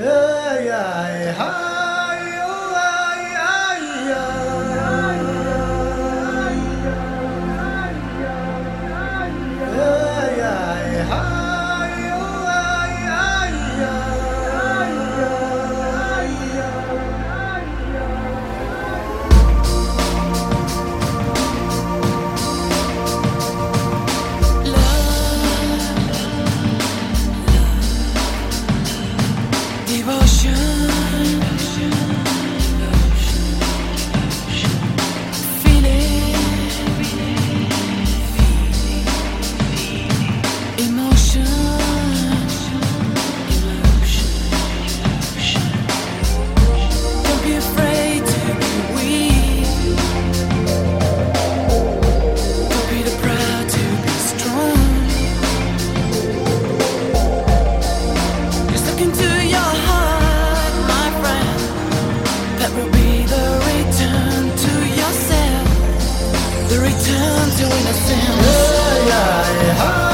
yeah, yeah, yeah. Ocean. turn to innocence. Yeah, yeah, yeah.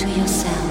to yourself.